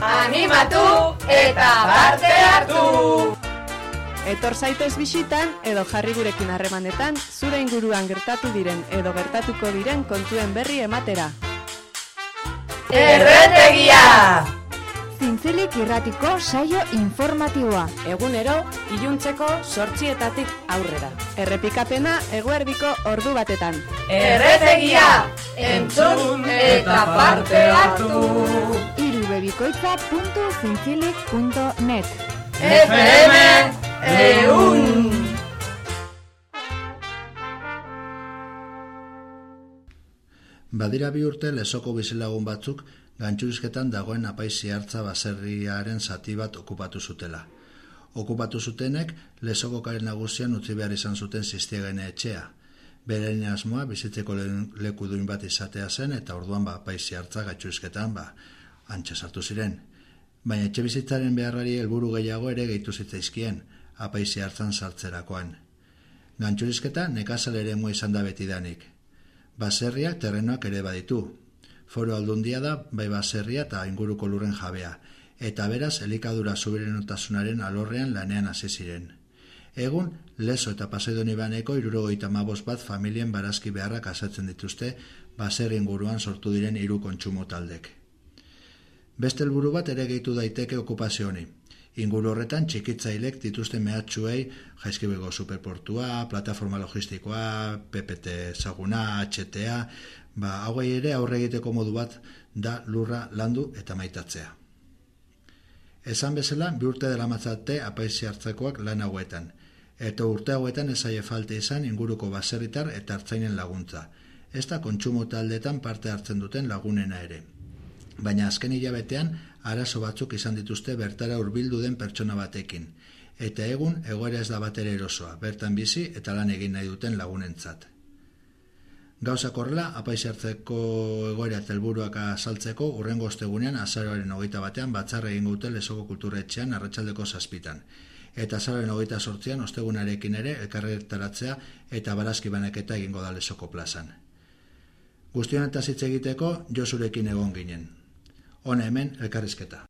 Animatu eta parte hartu! etor zaitez bisitan edo jarri gurekin harremanetan zure inguruan gertatu diren edo gertatuko diren kontuen berri ematera. Erretegia! Zintzilik irratiko saio informatiboa. Egunero, iluntzeko sortzietatik aurrera. Errepikapena eguerdiko ordu batetan. Erretegia! Entzun eta parte hartu! irubebikoitza.zintzilik.net FM Eun! Badira bi urte lesoko bizilagun batzuk gantxurizketan dagoen apaisi hartza baserriaren zati bat okupatu zutela. Okupatu zutenek lesoko karen nagusian utzi behar izan zuten ziztiegene etxea. Beren asmoa bizitzeko leku duin bat izatea zen eta orduan ba apaisi hartza gantxurizketan ba antxe sartu ziren. Baina etxe bizitzaren beharrari helburu gehiago ere gehitu zitzaizkien apaisi hartzan sartzerakoan. Gantxurizketa nekazal ere izan da betidanik. Baserriak terrenoak ere baditu. Foro aldundia da bai baserria eta inguruko lurren jabea, eta beraz elikadura zuberenotasunaren alorrean lanean hasi ziren. Egun, leso eta pasedoni baneko irurogoita mabos bat familien barazki beharrak asatzen dituzte baserri inguruan sortu diren hiru kontsumo taldek. Beste helburu bat ere gehitu daiteke okupazio honi. Inguru horretan txikitzailek dituzten mehatxuei jaizkibego superportua, plataforma logistikoa, PPT zaguna, HTA, ba, hauei ere aurre egiteko modu bat da lurra landu eta maitatzea. Esan bezala, bi urte dela matzate apaisi hartzekoak lan hauetan, eta urte hauetan esaie falte izan inguruko baserritar eta hartzainen laguntza. Ez da kontsumo taldetan parte hartzen duten lagunena ere. Baina azken hilabetean, arazo batzuk izan dituzte bertara hurbildu den pertsona batekin. Eta egun, egoera ez da batera erosoa, bertan bizi eta lan egin nahi duten lagunentzat. Gauzak horrela, apaiz hartzeko egoera eta helburuak azaltzeko, urrengo ostegunean, azaroaren hogeita batean, batzarra egin gute lesoko kulturetxean arratsaldeko zazpitan. Eta azaroaren hogeita sortzean, ostegunarekin ere, elkarretaratzea eta barazki banaketa egingo da lesoko plazan. Guztion eta hitz egiteko, josurekin egon ginen. Hona hemen, elkarrizketa.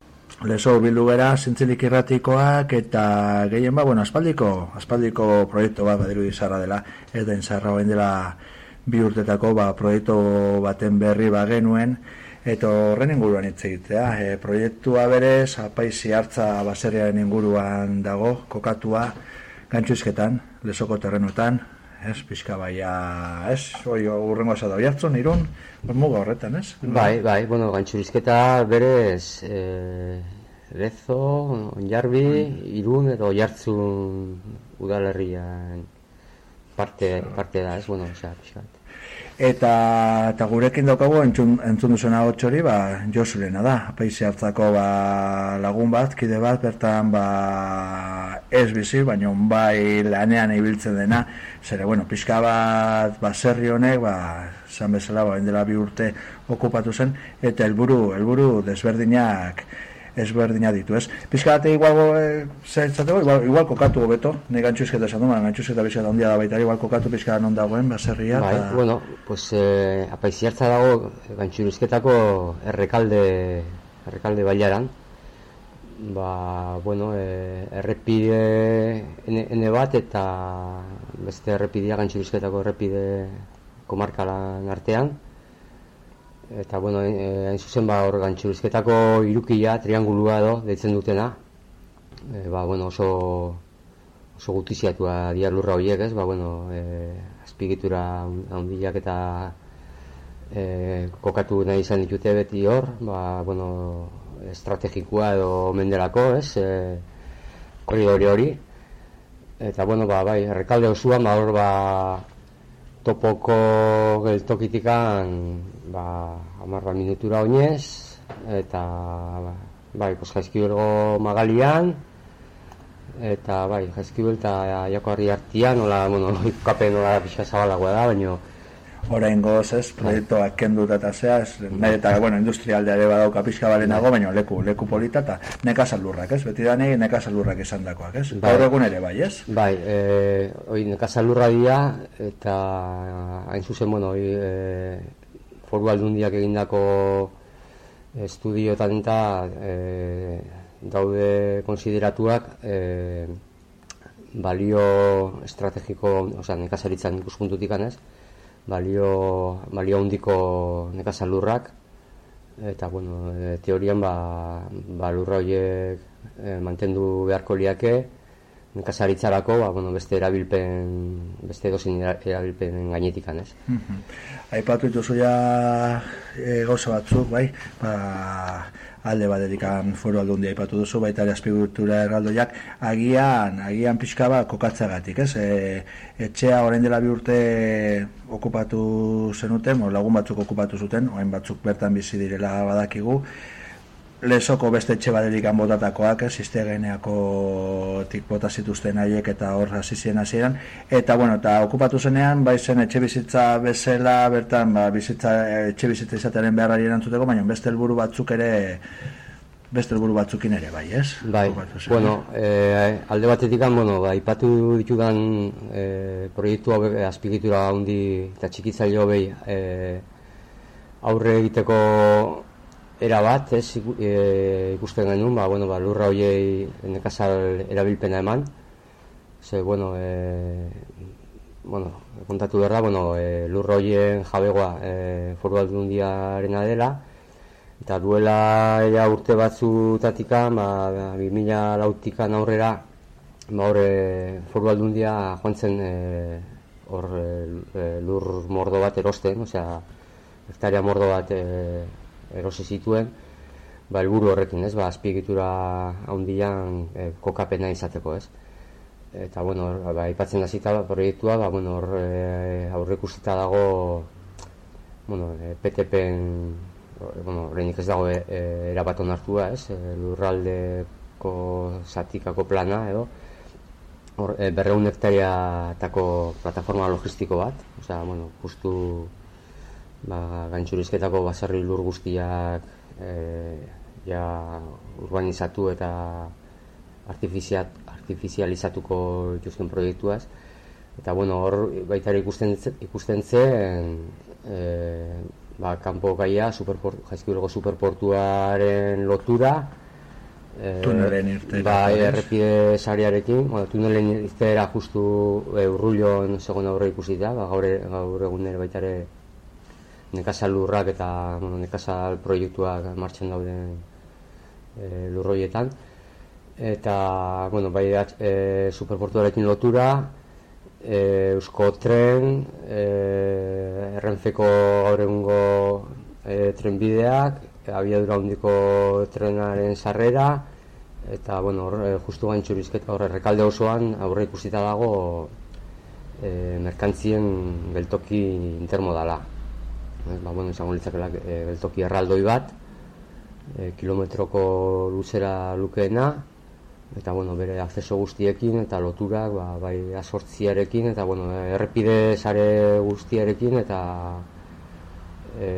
Leso bildu gara zintzilik irratikoak eta gehien ba, bueno, aspaldiko, aspaldiko proiektu bat badiru izarra dela, ez da inzarra dela bi urtetako ba, proiektu baten berri ba genuen, eta horren inguruan hitz egitea. E, proiektua berez, apaisi hartza baserriaren inguruan dago, kokatua, gantxuizketan, lesoko terrenuetan, ez, pixka baia, ez, oi, urrengo da, jartzen, irun, muga horretan, ez? Bai, bai, bueno, gantxurizketa berez, e, lezo, onjarbi, irun, edo jartzun udalerrian parte, parte da, ez, bueno, osea, pixka Eta, eta gurekin daukagu entzun, entzun duzuna hotxori, ba, Josulena da. Paisi hartzako ba, lagun bat, kide bat, bertan ba, ez bizi, baina bai lanean ibiltzen dena. Zere, bueno, pixka bat, ba, serri honek, ba, zan bezala, ba, dela bi urte okupatu zen, eta helburu helburu desberdinak, ezberdina ditu, ez? Pizka bate igual e, igual, igual kokatu beto, ne gantxuzketa esan duen, gantxuzketa bizka ondia da baita, igual kokatu pizka non dagoen, baserria. Bai, ta... bueno, pues eh, apaizi hartza dago gantxuzketako errekalde, errekalde bailaran, ba, bueno, e, errepide ene bat eta beste errepidea gantxuzketako errepide komarkalan artean, eta bueno, eh, hain zuzen ba hor gantxurizketako irukia, triangulua edo, deitzen dutena. E, ba, bueno, oso oso gutiziatua dia lurra horiek, ez? Ba, bueno, e, azpigitura handiak eta e, kokatu nahi izan ditute beti hor, ba, bueno, estrategikoa edo mendelako, ez? E, korridori hori. Eta, bueno, ba, bai, errekalde osoan, ba, hor, ba, topoko geltokitikan ba, amarra minutura oinez eta ba, bai, pues jaizkibelgo magalian, eta bai, jaizkibel eta jakoarri artian, nola, bueno, ikapen nola pixa zabalagoa da, baina orain goz, ez, proiektuak kendu eta zea, ez, nahi eta, bueno, industrialdea ere badauka pixka balenago, baina leku, leku polita eta nekazalurrak, ez, beti da nahi nekazalurrak esan dakoak, ez, bai. gaur egun ere, bai, ez? Bai, e, oi, nekazalurra dira, eta hain zuzen, bueno, oi, e, foru aldundiak egindako estudioetan eta e, daude konsideratuak e, balio estrategiko, osea, nekazaritzan ikuspuntutik anez, balio balio handiko nekazalurrak eta bueno, e, teorian ba, ba lurra horiek e, mantendu beharko liake nekazaritzarako ba, bueno, beste erabilpen beste dozin erabilpen gainetik ez. Mm Aipatu dituzu ja e, gauza batzuk, bai? Ba, alde baderikan foru aldundi aipatu duzu, baita ere azpigutura erraldoiak, agian, agian pixka bat kokatzagatik, ez? E, etxea orain dela bi urte okupatu zenuten, lagun batzuk okupatu zuten, orain batzuk bertan bizi direla badakigu, lesoko beste etxe baderikan botatakoak, ez, iztegeneako tik bota zituzten haiek eta hor hasi ziren hasieran eta bueno, eta okupatu zenean, bai zen etxe bizitza bezala, bertan, ba, bizitza, etxe bizitza izatearen beharrari erantzuteko, baina beste helburu batzuk ere beste helburu batzukin ere, bai, ez? Bai, bueno, eh, alde batetik, bueno, ba, ipatu ditudan eh, proiektu hau azpigitura handi eta txikitzaile hobei eh, aurre egiteko era bat, ez, e, ikusten genuen, ba, bueno, ba, lurra hoiei nekazal erabilpena eman. Ze, bueno, e, bueno, kontatu berda, bueno, e, lurra hoien jabegoa e, foru aldundiaren dela, eta duela ea urte batzutatika, ba, 2000 lautikan aurrera, ba, horre foru aldundia joan zen e, hor e, lur mordo bat erosten, osea, hektaria mordo bat e, erosi zituen ba helburu horrekin, ez? Ba azpiegitura handian e, kokapena izateko, ez? Eta bueno, ba aipatzen hasita ba, proiektua, ba bueno, hor e, aurreikusita dago bueno, e, PTPen bueno, ez dago e, e, erabat onartua, ez? E, lurraldeko satikako plana edo hor e, 200 hektariatako plataforma logistiko bat, osea, bueno, justu ba, gantzurizketako baserri lur guztiak e, ja, urbanizatu eta artifizializatuko dituzken proiektuaz. Eta bueno, hor baita ikusten, ikusten zen e, ba, kanpo gaia, superport, jaizkiurgo superportuaren lotura, e, tunelen irtera. Ba, errepide sariarekin, bueno, tunelen irtera justu e, urrullon segon aurre ikusi da, ba, gaur, e, gaur egun ere baita ere nekazal lurrak eta bueno, nekazal proiektuak martxan daude e, lurroietan eta bueno, bai e, superportuarekin lotura e, Eusko Tren e, errentzeko gaur egungo e, trenbideak abiadura handiko trenaren sarrera eta bueno, or, e, justu gaintxurizketa horre rekalde osoan aurre ikusita dago e, merkantzien geltoki intermodala ba, bueno, izango litzakela e, beltoki erraldoi bat, e, kilometroko luzera lukeena, eta bueno, bere akceso guztiekin eta loturak ba, bai asortziarekin eta bueno, errepide sare guztiarekin eta e,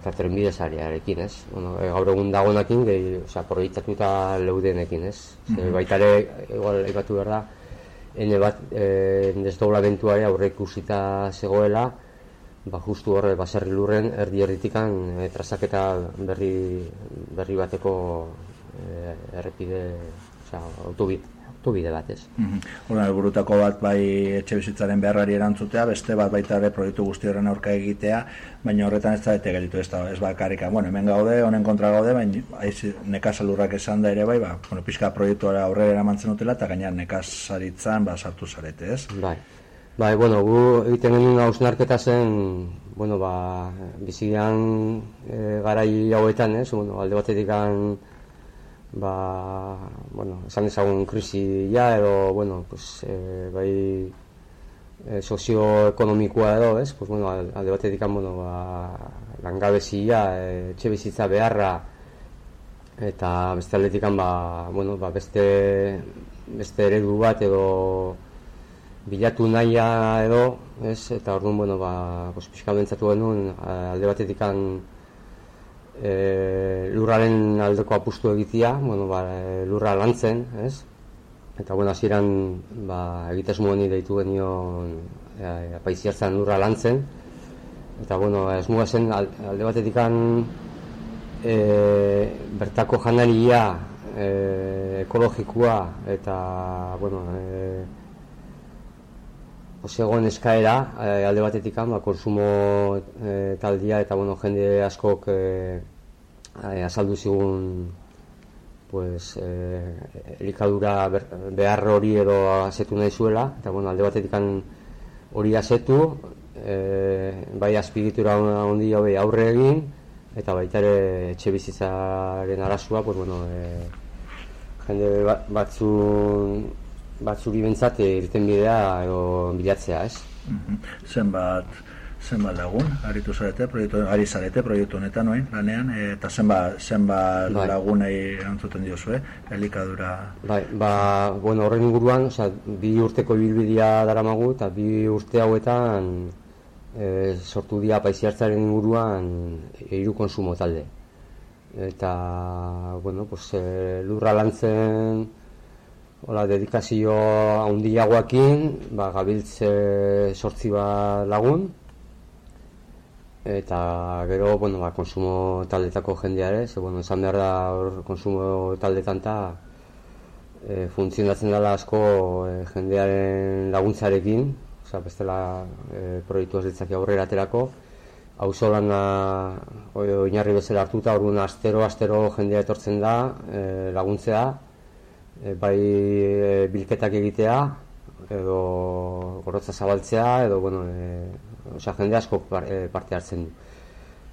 eta trenbide sarearekin, ez? Bueno, e, gaur egun dagoenekin, gehi, osea, proiektatuta leudenekin, ez? Mm -hmm. Baita ere, igual, aipatu behar da, ene bat, e, desdoblamentuare aurre ikusita zegoela, ba justu horre baserri lurren erdi erditikan e, trazaketa berri berri bateko e, errepide, osea, autobide autobide bat, ez. Mm -hmm. bat bai etxe bizitzaren beharrari erantzutea, beste bat baita ere proiektu guzti horren aurka egitea, baina horretan ez da ete gelitu ez da, ez bakarika. Bueno, hemen gaude, honen kontra gaude, baina nekazalurrak esan da ere bai, ba, bueno, pizka proiektuara aurrera eramantzen dutela, eta gainean nekazaritzan ba, sartu zarete, ez? Bai. Bai, bueno, gu egiten genuen hausnarketa zen, bueno, ba, bizian e, garai hauetan, ez, bueno, alde batetik ba, bueno, esan ezagun krisi ja, edo, bueno, pues, e, bai, e, sozioekonomikoa edo, ez, pues, bueno, alde batetik bueno, ba, langabezia, e, etxe bizitza beharra, eta beste aldetikan ba, bueno, ba beste, beste eredu bat edo bilatu nahia edo, ez? Eta orduan, bueno, ba, pues, pixka genuen, alde batetikan e, lurraren aldeko apustu egitea, bueno, ba, lurra lantzen, ez? Eta bueno, hasieran ba egitasmo honi deitu genion e, apaiziartzan lurra lantzen. Eta bueno, esmuga zen alde batetikan e, bertako janaria e, ekologikoa eta bueno, e, Osegoen eskaera, e, alde batetik ba, konsumo e, taldia eta bueno, jende askok e, azaldu zigun pues, e, elikadura behar hori edo azetu nahi zuela, eta bueno, alde batetik hori azetu, e, bai azpigitura handi bai aurre egin, eta baita ere etxe bizitzaren arazua, pues, bueno, e, jende batzun batzuri bentsat irten bidea edo bilatzea, ez? Mm Zenbat zenbat lagun, aritu zarete, proiektu, ari zarete proiektu honetan noin, lanean, eta zenbat, zenbat bai. lagunei antzuten diozue, elikadura... Bai, ba, bueno, horren inguruan, oza, bi urteko ibilbidea daramagu, eta bi urte hauetan e, sortu dia paiziartzaren inguruan hiru konsumo talde. Eta, bueno, pues, e, lurra lantzen, Hola, dedikazio handiagoekin, ba, gabiltze sortzi ba lagun, eta gero, bueno, ba, konsumo taldetako jendea ere, ze, bueno, esan behar da hor konsumo taldetan eta e, funtzionatzen dela asko e, jendearen laguntzarekin, oza, bestela e, proiektu ez aurrera aterako, hau zolan oinarri bezala hartuta, orduan astero, astero jendea etortzen da, e, laguntzea, e, bai e, bilketak egitea edo gorotza zabaltzea edo bueno, e, osea, jende asko e, parte hartzen du.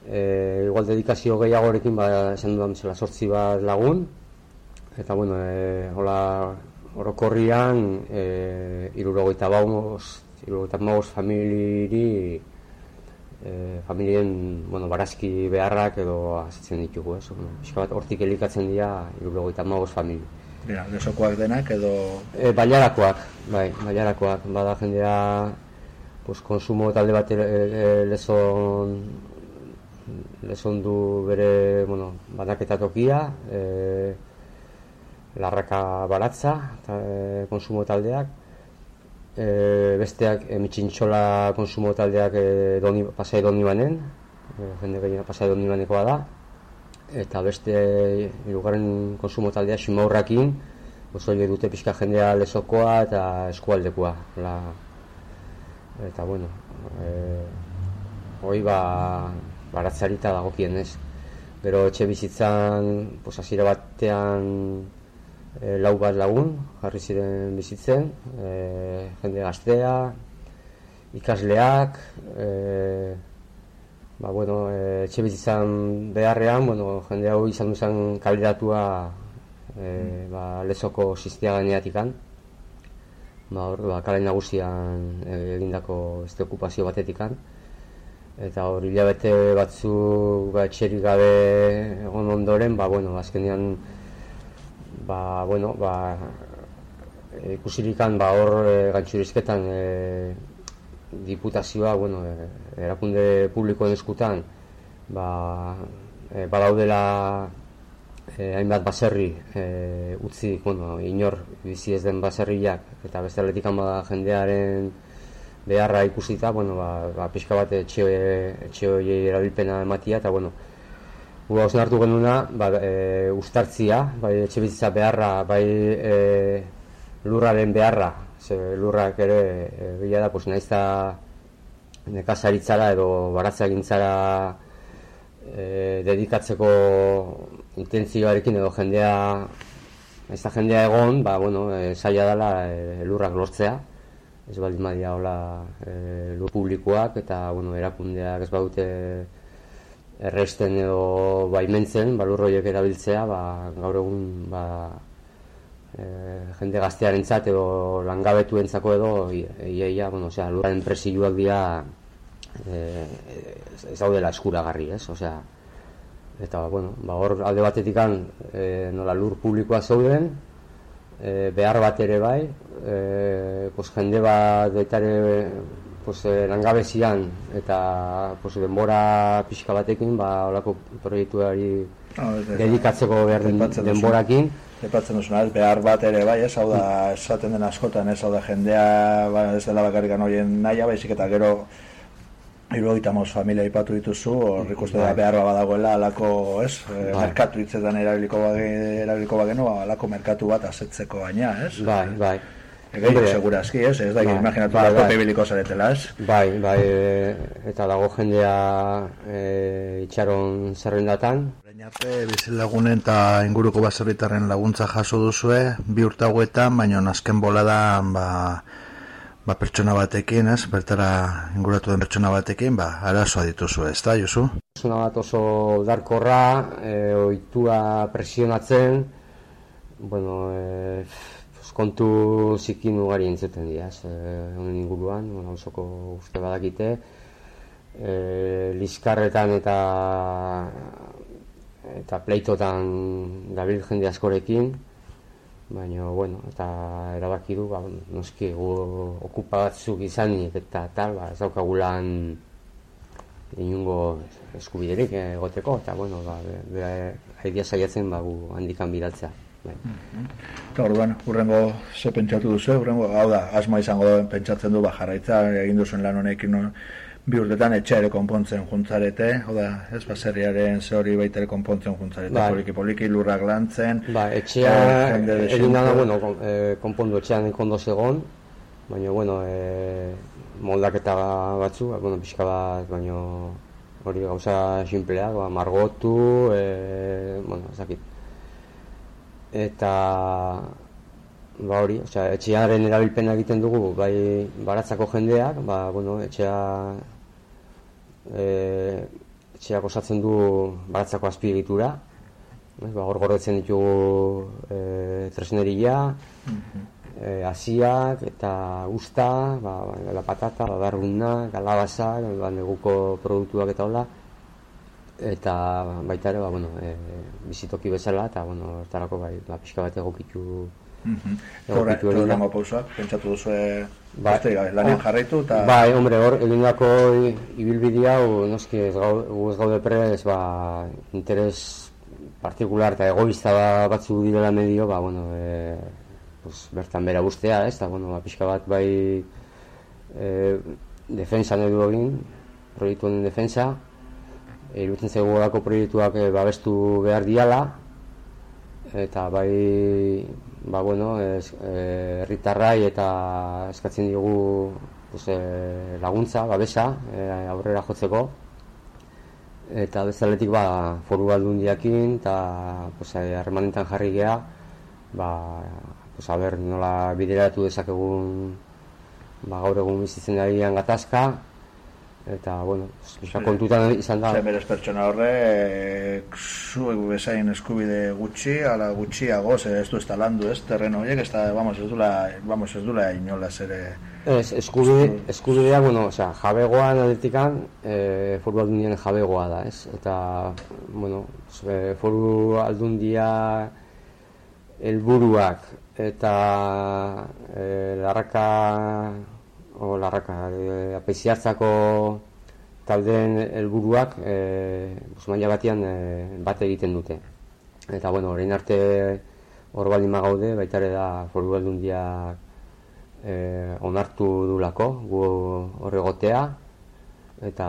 E, igual dedikazio gehiagorekin ba, esan dudan zela sortzi bat lagun eta bueno, e, hola orokorrian e, irurogeita bauz irurogeita bauz familiri e, familien bueno, barazki beharrak edo azitzen ditugu, ez? Bueno, hortik elikatzen dira irurogeita bauz familiri. Dira, lesokoak denak edo... E, bailarakoak, bai, bailarakoak. Bada jendea, pues, konsumo talde bat e, e, leson, leson du bere, bueno, banaketa tokia, e, larraka baratza, eta, e, konsumo taldeak. E, besteak, e, mitxintxola konsumo taldeak e, doni, pasai doni banen, e, jende gehiena pasai doni banekoa da eta beste hirugarren konsumo taldea ximaurrakin oso dute pixka jendea lesokoa eta eskualdekoa. La, eta bueno e, hoi ba baratzarita dagokien ez gero etxe bizitzan pues, azira batean e, lau bat lagun jarri ziren bizitzen e, jende gaztea ikasleak e, ba, bueno, e, etxe bizitzan beharrean, bueno, jende hau izan duzan kalidatua e, ba, lezoko sistia gaineatik ba, hor, ba, kalen nagusian egindako este okupazio batetik eta hor hilabete batzu ba, etxerik gabe egon ondoren, ba, bueno, azkenean ba, bueno, ba, ikusirikan ba, hor e, gantxurizketan e, diputazioa, bueno, e, erakunde publikoen eskutan, ba, e, badaudela e, hainbat baserri e, utzi, bueno, inor bizi ez den baserriak, eta beste atletik bada jendearen beharra ikusita, bueno, ba, ba, pixka bat etxe, etxe erabilpena ematia, eta bueno, Gu hausen hartu genuna, ba, e, ustartzia, bai etxe beharra, bai e, lurraren beharra, ze lurrak ere e, da, pues, naiz nekazaritzara edo baratza gintzara e, dedikatzeko intentzioarekin edo jendea ez da jendea egon, ba, bueno, e, zaila dela e, lurrak lortzea. Ez baldin badia hola e, lur publikoak eta bueno, erakundeak ez badute erresten edo baimentzen, ba, lurroiek erabiltzea, ba, gaur egun ba, e, jende gaztearentzat edo langabetuentzako edo iaia, ia, bueno, osea, lurraren presioak dira e, ez daudela eskuragarri, ez? Osea, eta bueno, ba, hor alde batetik e, nola lur publikoa zauden, e, behar bat ere bai, e, pues, jende bat baitare pues, langabezian eta pues, denbora pixka batekin, ba, olako proiektuari no, dedikatzeko behar denborakin. Epatzen duzuna, ez, behar bat ere bai, ez, hau da, esaten den askotan, ez, hau da, jendea, ba, ez dela bakarrikan horien naia, baizik eta gero Iruogita moz familia ipatu dituzu, hor ikuste da bai. behar badagoela alako, ez? Eh, bai. Merkatu hitzetan erabiliko, erabiliko bagenu, ba, alako merkatu bat asetzeko baina, ez? Bai, bai. Ege, Bai, seguraski, ez? Ez da, bai. imaginatu bai, bai. bibiliko zaretela, ez? Bai, bai, e, eta dago jendea e, itxaron zerrendatan. Arte, bizilagunen eta inguruko baserritarren laguntza jaso duzue, bi urtagoetan, baina azken boladan, ba, ba, pertsona batekin, ez, bertara inguratu den pertsona batekin, ba, arazoa dituzu, ez da, Josu? Pertsona bat oso darkorra, e, oitua presionatzen, bueno, e, kontu zikin ugari entzuten dira, ez, e, honen inguruan, bueno, osoko uste badakite, e, liskarretan eta eta pleitotan dabil jende askorekin, baina, bueno, eta erabaki du, ba, noski, gu okupatzuk izan eta tal, ba, ez daukagulan inungo eskubiderik egoteko, eta, bueno, ba, bera haidia saiatzen, ba, gu handikan bidaltzea. Bai. Eta orduan, urrengo ze pentsatu duzu, urrengo, hau da, asma izango pentsatzen du, ba, jarraitza, egin duzuen lan honekin, no? Bi urtetan etxeare konpontzen juntzarete, oda, ez baserriaren ze hori baita ere konpontzen juntzarete, ba. poliki poliki lurrak lantzen. Ba, etxea, eh, egin da, bueno, eh, konpondu etxean ikondo segon, baina, bueno, e, moldaketa batzu, ba, bueno, pixka bat, baina hori gauza simpleak, ba, margotu, e, bueno, ezakit. Eta, ba hori, osea, etxearen erabilpena egiten dugu, bai baratzako jendeak, ba, bueno, etxea e, etxeak osatzen du baratzako azpiegitura, ba, hor gorretzen ditugu e, tresneria, e, asiak eta usta, ba, la patata, ba, barruna, galabazak, ba, neguko produktuak eta hola, eta baita ere, ba, bueno, e, bizitoki bezala, eta, bueno, hartarako, bai, ba, pixka bat egokitu Horrengo pausak, pentsatu duzu ba, lanean jarraitu eta... Bai, hombre, hor, egindako ibilbide hau, noski, ez gaude prez, ba, interes partikular eta egoista ba, batzu direla medio, ba, bueno, e, pues, bertan bera guztea, ez, eta, bueno, ba, pixka bat, bai, e, defensa nahi du egin, proiektu honen defensa, irutzen zego proiektuak e, babestu behar diala, eta bai ba, bueno, ez, e, herritarrai eta eskatzen diogu pues, e, laguntza, babesa, e, aurrera jotzeko. Eta bezaletik ba, foru aldun diakin eta pues, harremanetan jarri geha, ba, pues, aber, nola bideratu dezakegun ba, gaur egun bizitzen dagoen gatazka, eta bueno, pixka kontutan izan da. Zer pertsona horre, e, zuek bezain eskubide gutxi, ala gutxiago, zer ez du ez talandu ez, terreno horiek, ez da, vamos, ez dula, vamos, ez dula inola zer... Ez, eskubide, eskubidea, bueno, osea, jabegoa analitikan, e, foru aldundian jabegoa da, ez? Eta, bueno, foru aldundia helburuak eta e, larraka o larraka e, apeiziartzako taldeen helburuak e, maila batean e, bat egiten dute. Eta bueno, orain arte hor baldin gaude, baita ere da foru aldundiak e, onartu dulako gu horregotea eta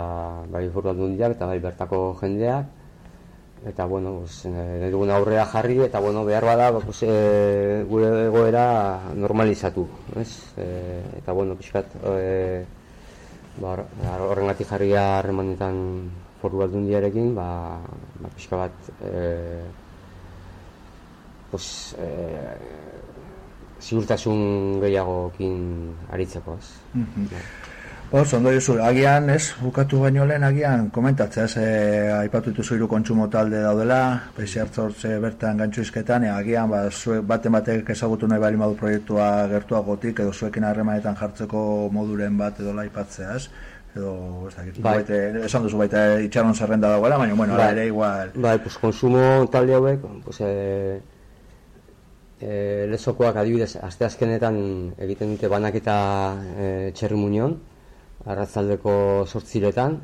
bai foru aldundiak eta bai bertako jendeak eta bueno, pues, eh, dugun aurrea jarri eta bueno, behar bada pues, eh, gure egoera normalizatu, ez? Eh, eta bueno, pixkat eh, ba, horrengatik jarria harremanetan foru aldundiarekin, ba, ba pixka bat eh, pues, eh, ziurtasun gehiagokin aritzeko, ez? Mm Hor, ondo duzu, agian, ez, bukatu baino lehen agian, komentatzea, ez, e, aipatu dituzu iru kontsumo talde daudela, peixi hartzortze bertan gantxu izketan, e, agian, ba, zuek baten batek ezagutu nahi bali madu proiektua gertuagotik, edo zuekin harremanetan jartzeko moduren bat edo laipatzea, ez? edo ez dakit, bai. baite, esan duzu baita itxaron zerrenda dagoela, baina bueno, bai. ere igual. Bai, pues konsumo talde hauek, pues eh e, lezokoak adibidez asteazkenetan egiten dute banaketa e, txerri munion, arratzaldeko sortziretan,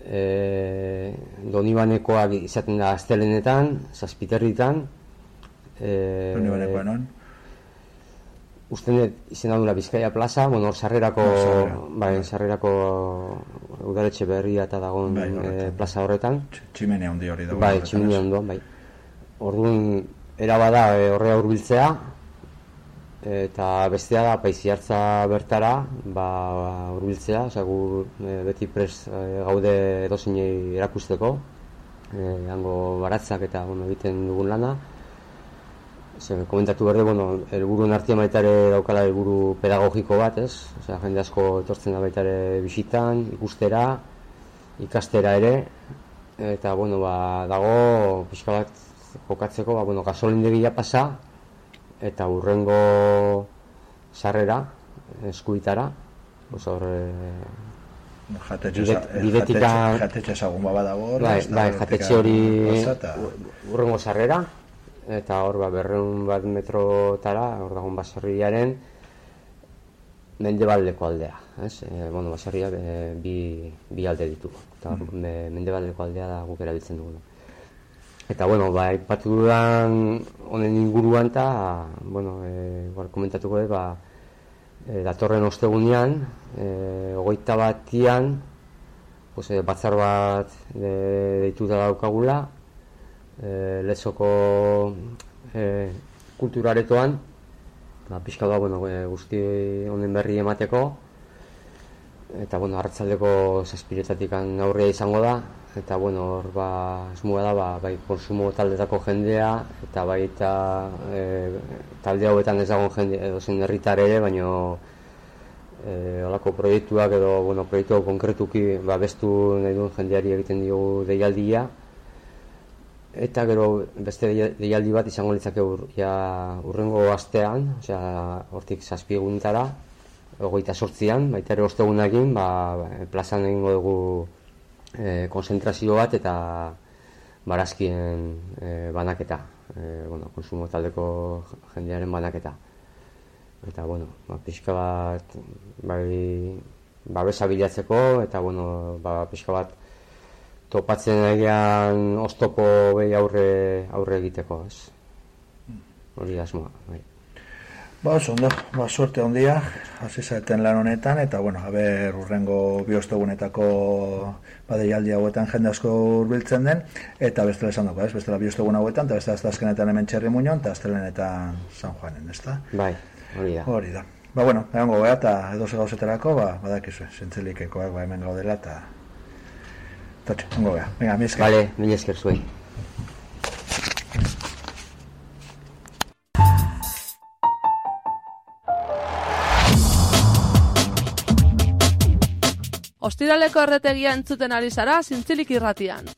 e, donibanekoak izaten da astelenetan, zazpiterritan, e, donibanekoa non? Usten dut izena dula Bizkaia plaza, bueno, hor sarrerako, bai, sarrerako udaletxe berria eta dagoen bai, e, plaza horretan. Tximene handi hori dago. Bai, tximene handi bai. Orduan, era bada e, horrea hurbiltzea eta bestea da paisi hartza bertara, ba, hurbiltzea, osea gu e, beti pres e, gaude edozinei erakusteko, e, hango baratzak eta bueno, egiten dugun lana. Zer, komentatu berde, bueno, elburu nartia baitare daukala elburu pedagogiko bat, ez? Osea, jende asko etortzen da baitare bisitan, ikustera, ikastera ere, eta, bueno, ba, dago, pixka bat, jokatzeko, ba, bueno, gasolindegia pasa, eta urrengo sarrera, eskuitara, oz, hor, Jatetxe ezagun baba dago, bai, bai, jatetxe hori urrengo sarrera, eta hor ba, berreun bat metrotara, hor dagoen baserriaren mendebaldeko aldea. Ez? E, bueno, baserria bi, bi alde ditu. Eta mm. mendebaldeko aldea da guk erabiltzen dugu. Eta, bueno, ba, ipatu dudan honen inguruan eta, bueno, e, komentatuko dut, ba, e, datorren ostegunean, e, ogoita batian, pues, e, batzar bat e, deitu da daukagula, e, lezoko e, kulturaretoan ba, pixka da, bueno, e, guzti honen berri emateko eta bueno, hartzaldeko zazpiretatik aurrea izango da eta bueno, hor ba, esmuga da, ba, bai konsumo taldetako jendea eta bai eta e, talde hauetan ez dagoen jende edo zen herritar ere, baino e, olako proiektuak edo bueno, proiektu konkretuki ba, bestu nahi duen jendeari egiten diogu deialdia. Eta gero beste deialdi bat izango litzake ur, ja, urrengo astean, osea, hortik zazpi egunetara, ogoita sortzian, baita ere ostegunakin, ba, plazan egingo dugu e, konzentrazio bat eta barazkien e, banaketa, e, bueno, konsumo taldeko jendearen banaketa. Eta, bueno, ba, pixka bat, bai, babesa bilatzeko, eta, bueno, ba, pixka bat, topatzen egian oztopo behi aurre, aurre egiteko, ez? Hori asmoa, bai. Ba, oso ondo, ba, suerte ondia, hasi zaeten lan honetan, eta, bueno, haber urrengo biostegunetako badeialdi hauetan jende asko urbiltzen den, eta bestela esan dago, ez? Bestela biostegun hauetan, eta bestela azkenetan hemen txerri muñon, eta aztelenetan San Juanen, ez da? Bai, hori da. Hori da. Ba, bueno, egon gogoa, eta edo gauzeterako, ba, badakizue, zentzelikekoak, ba, hemen gaudela, eta Tatxe, ongo gara. Venga, mi esker. Vale, mi esker zuei. Ostiraleko erretegia entzuten ari zara, zintzilik irratian.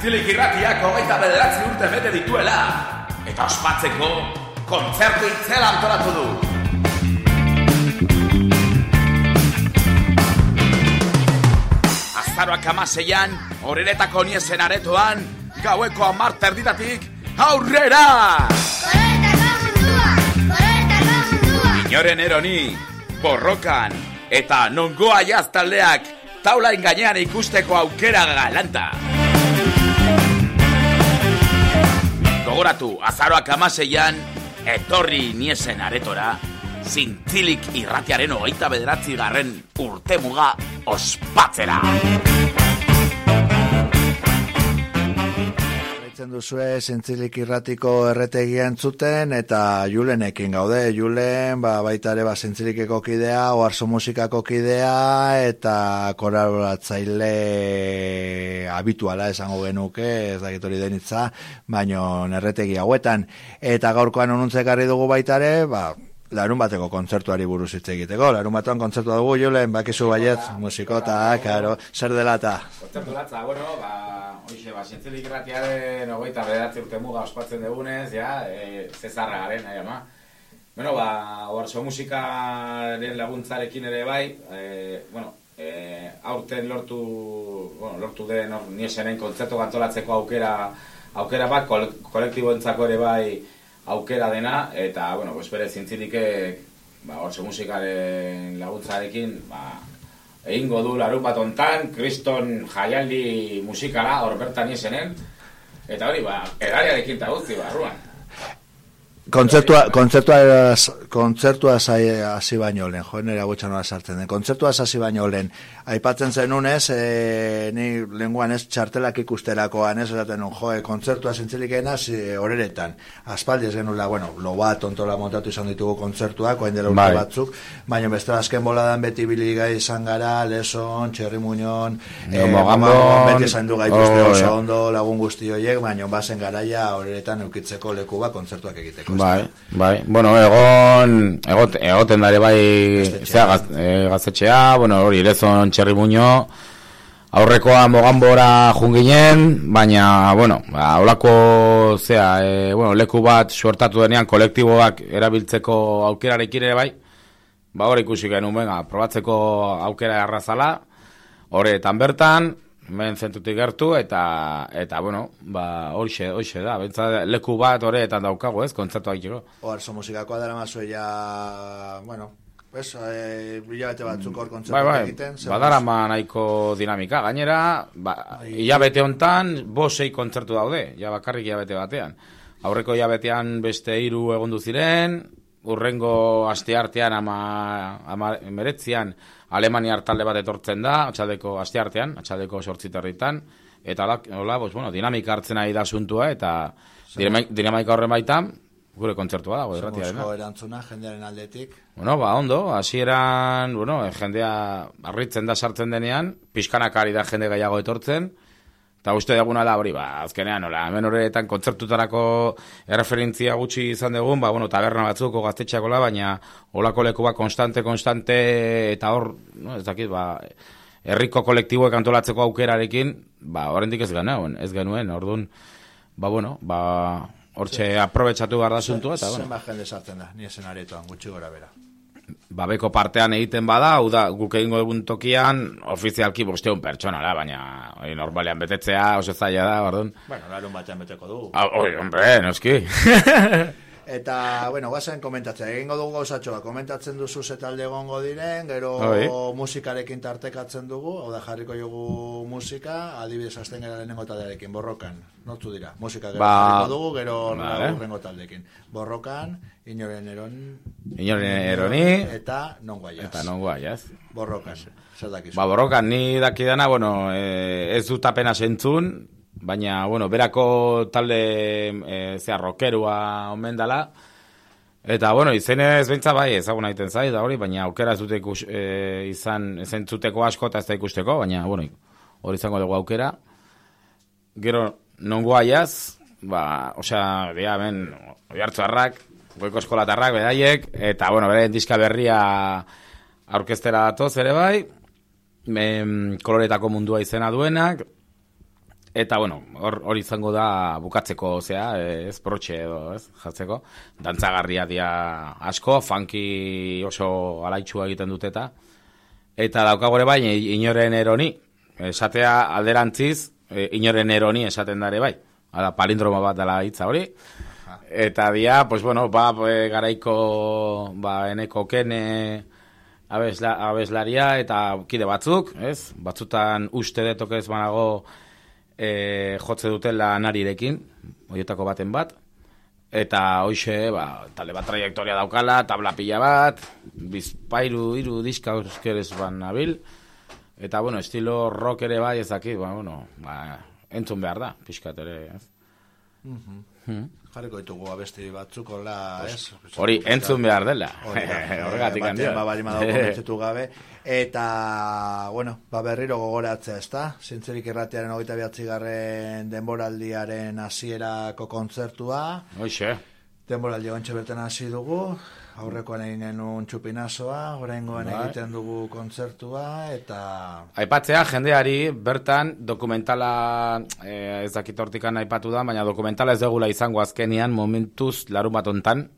Zintzilik irratiak hogeita bederatzi urte bete dituela. Eta ospatzeko, kontzertu itzela antolatu du. Azaroak amaseian, horretako niezen aretoan, gaueko amart erditatik, aurrera! Inoren eroni, borrokan, eta nongoa jaztaldeak, taula gainean ikusteko aukera galanta. Gogoratu, azaroak amaseian, etorri niesen aretora, zintzilik irratiaren hogeita bederatzi garren urtemuga ospatzera. Jarraitzen duzue zintzilik irratiko erretegian zuten eta Julenekin gaude. Julen, ba, baita ere ba, zintzilikeko kidea, oarzo musikako kidea eta koraboratzaile habituala esango genuke, ez da gitori denitza, baino erretegi hauetan. Eta gaurkoan onuntzekarri dugu baita ere, ba, larun bateko kontzertuari buruz hitz egiteko. Larun batuan kontzertua dugu, Julen, bakizu baiet, musikota, karo, zer dela eta? Kontzertu latza, bueno, ba, hoxe, ba, sientzelik ratiaren ogeita bedatzi urte muga ospatzen dugunez, ja, e, zezarra garen, nahi ama. Bueno, ba, oarzo musikaren laguntzarekin ere bai, e, bueno, e, aurten lortu, bueno, lortu den, or, niesenen kontzertu gantolatzeko aukera, aukera bat, kol, kolektibo ere bai, aukera dena, eta, bueno, pues bere zintzilikek, ba, orso musikaren laguntzarekin, ba, egingo du larun bat ontan, kriston jaialdi musikala, hor bertan izenen, eta hori, ba, edariarekin eta guzti, barruan. Kontzertua, kontzertua, kontzertua hasi baino lehen, joen nera nola sartzen den. Kontzertua hasi baino lehen, aipatzen zenunez, e, ni lenguan ez txartelak ikusterakoan ez esaten nun, joe, kontzertua zintzelik enaz e, horeretan. Aspaldi ez genula, bueno, lo bat ontola montatu izan ditugu kontzertuak, oain dela urte bai. batzuk, baina beste azken boladan beti biliga izan gara, leson, txerri muñon, e, beti izan du gaituzte oh, oso ondo lagun guzti horiek, baina bazen garaia horeretan eukitzeko leku bat kontzertuak egiteko. Bai, bai. Bueno, egon egot, egoten dare bai zea gaz, e, gaztetxea, bueno, hori lezon txerri muño, aurrekoa mogambora junginen, baina, bueno, ba, olako, zea, e, bueno, leku bat suertatu denean kolektiboak erabiltzeko aukerarekin ere bai, ba, hori ikusi genuen, venga, probatzeko aukera errazala, horretan bertan, men zentutik gertu eta eta bueno, ba hoxe, hoxe da. Bentsa leku bat horretan daukago, ez? Kontzertu egiteko. Oarzo musikakoa dara mazu ja, bueno, pues eh ilabete batzuk hor kontzertu bai, bai. egiten. Badara ma nahiko dinamika. Gainera, ba bai. ilabete hontan bosei kontzertu daude, ja bakarrik ilabete batean. Aurreko ilabetean beste hiru egondu ziren, urrengo asteartean ama, ama meretzian Alemania talde bat etortzen da, atxaldeko asteartean, atxaldeko sortziterritan, eta hola, pues, bueno, dinamika hartzen ari da asuntua, eta dinamika horren baitan, gure kontzertua da, irratia dena. erantzuna, jendearen aldetik. Bueno, ba, ondo, hasieran, bueno, jendea arritzen da sartzen denean, pixkanak ari da jende gaiago etortzen, Eta uste duguna da hori, ba, azkenean, hola, hemen horretan kontzertutarako erreferentzia gutxi izan dugun, ba, bueno, taberna batzuko gaztetxeako la, baina holako leku ba, konstante, konstante, eta hor, no, ez dakit, ba, herriko kolektiboek antolatzeko aukerarekin, ba, horrendik ez genuen, ez genuen, orduan, ba, bueno, ba, hortxe aprobetsatu behar da zuntu, eta, bueno. Zenba jende sartzen da, ni esen aretoan, gutxi gora bera babeko partean egiten bada, hau da, guk egingo dugun tokian, ofizialki bosteun pertsona, da, baina oi, normalean betetzea, oso zaila da, bardun. Bueno, larun batean beteko du. Ah, oi, hombre, noski. Eta, bueno, guazen komentatzea, egingo dugu gauzatxoa, komentatzen duzu zetalde egongo diren, gero Oi. musikarekin tartekatzen dugu, hau da jarriko jogu musika, adibidez azten gara lehenengo taldearekin, borrokan, nortu dira, musika gero ba, jarriko dugu, gero vale. taldekin. Borrokan, inoren eron... Inoren eroni... Eta non guaiaz. Eta non guaiaz. Borrokan, zer dakizu. Ba, borrokan, ni dakidana, bueno, eh, ez dut apena sentzun, baina, bueno, berako talde e, zea rokerua omen dela, eta, bueno, izenez bentsa bai, ezagun aiten zai, da hori, baina aukera ez dute ikus, e, izan, ezen zuteko asko eta ez da ikusteko, baina, bueno, hori izango dugu aukera. Gero, nongo aiaz, ba, osea, dia, ben, oi hartzu harrak, goiko eskolatarrak, bedaiek, eta, bueno, bere diska berria aurkestera datoz ere bai, men, koloretako mundua izena duenak, Eta, bueno, hor, hor izango da bukatzeko, zea, ez brotxe edo, ez, jatzeko. Dantzagarria dia asko, funky oso alaitxua egiten dut eta. Eta daukagore bai, inoren eroni, esatea alderantziz, e, inoren eroni esaten dare bai. Hala, palindroma bat dela hitza hori. Eta dia, pues bueno, ba, e, garaiko, ba, eneko kene, abesla, abeslaria eta kide batzuk, ez? Batzutan uste detok ez banago, e, jotze dutela narirekin, oietako baten bat, eta hoxe, ba, talde bat trajektoria daukala, tabla pila bat, bizpairu, iru, diska euskeres ban nabil, eta, bueno, estilo rock ere bai ezakit, ba, bueno, ba, entzun behar da, pixkat ere, ez? Mm -hmm. Jarriko ditugu abesti batzuk, hola, ez? Hori, entzun behar dela. Horregatik handio. Ba, bali madau gabe. Eta, bueno, ba, berriro gogoratzea, ez da? Zintzerik irratiaren hogeita behatzigarren denboraldiaren hasierako kontzertua. Hoxe. Denboraldi gontxe berten hasi dugu aurrekoan egin genuen txupinazoa, oraingoan bai. egiten dugu kontzertua, eta... Aipatzea, jendeari, bertan, dokumentala, eh, ez dakit hortikan aipatu da, baina dokumentala ez degula izango azkenian, momentuz, larun bat ontan,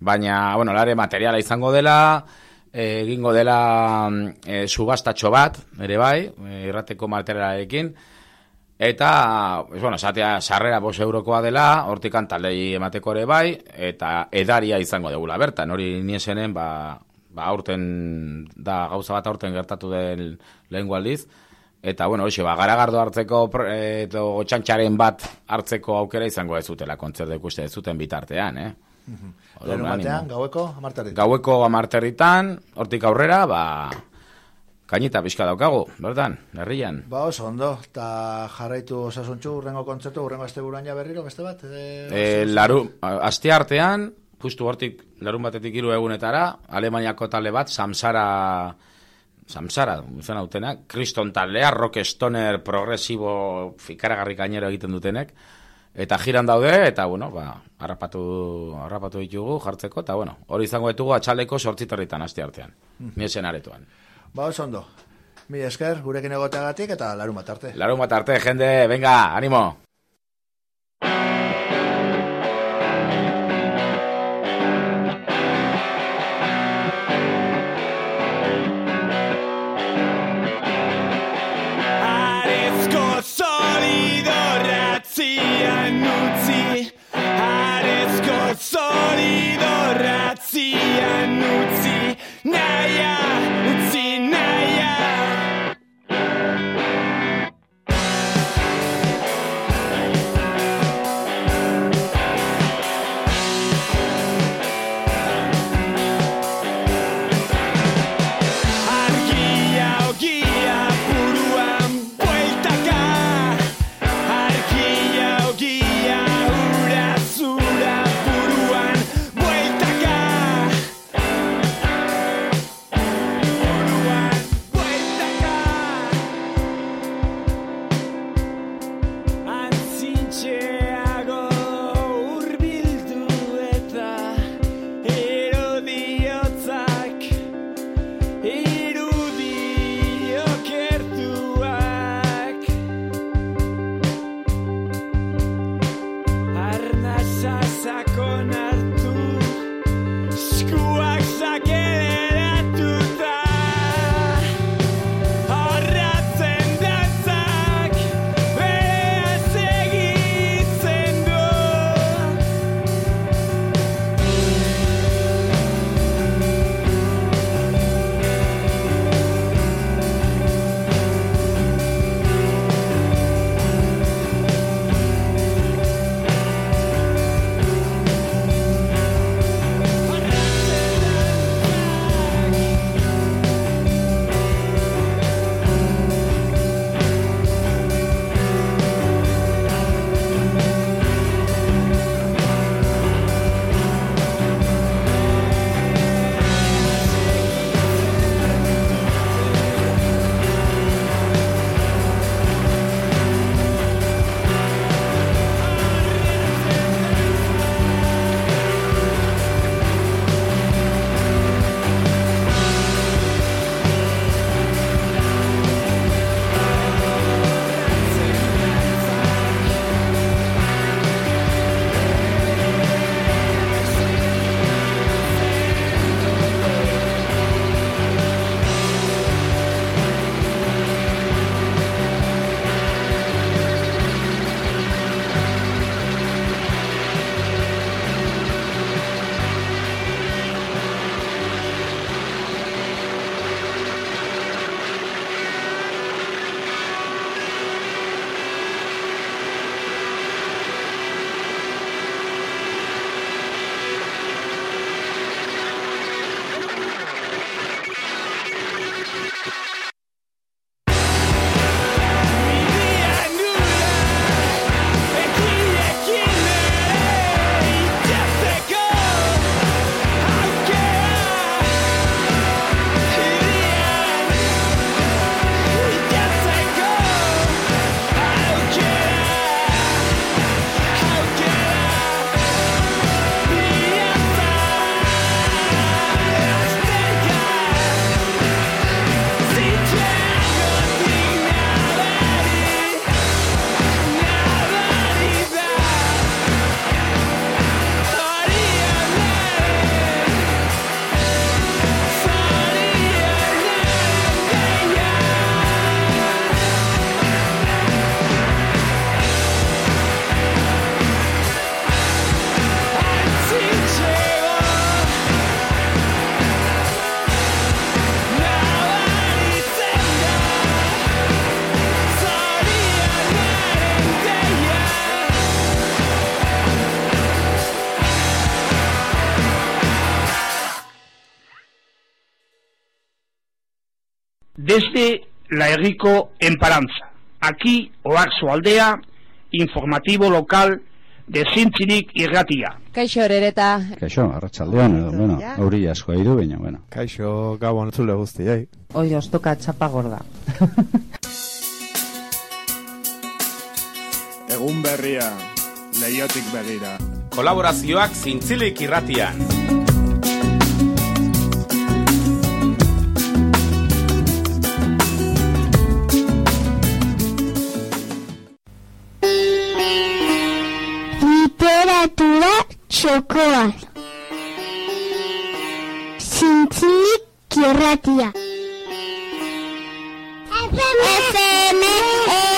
baina, bueno, lare materiala izango dela, eh, egingo dela eh, subastatxo bat, ere bai, eh, irrateko materialarekin, Eta, es, bueno, esatea sarrera bos eurokoa dela, hortikan talei emateko ere bai, eta edaria izango degula bertan, hori niesenen, ba, ba aurten, da gauza bat aurten gertatu den lehen gualdiz, eta, bueno, hori, ba, garagardo hartzeko, eto, txantxaren bat hartzeko aukera izango ez zutela, kontzertu ikuste ez zuten bitartean, eh? Lehen batean, gaueko amarterritan. Gaueko amarterritan, hortik aurrera, ba, Kainita pixka daukagu, bertan, herrian. Ba, oso ondo, eta jarraitu osasuntxu, urrengo kontzertu, urrengo azte buruan berriro, beste bat? E, e, laru, azte artean, justu hortik, larun batetik hiru egunetara, Alemaniako talde bat, Samsara, Samsara, zen autena, kriston taldea, rock stoner, progresibo, fikaragarrik gainero egiten dutenek, eta jiran daude, eta, bueno, ba, harrapatu, harrapatu ditugu jartzeko, eta, bueno, hori izango ditugu atxaleko sortzitorritan azte artean, mm. niesen aretuan. Ba, oso ondo. Mi esker, gurekin egoteagatik eta larun bat arte. Larun bat arte, jende, venga, animo! Let's go! Desde la Errico Emparanza. Aquí, Oarzo Aldea, informativo local de Zintzilik irratia. Kaixo horereta. Kaixo, arratsaldean edo, bueno, auri asko eidu, baina, bueno. Kaixo, gabon zule guztiai. Oi, ostoka txapa gorda. Egun berria, leiotik begira. Kolaborazioak zintzilik irratian. Literatura txokoan. Zintzilik kirratia. FM Egun!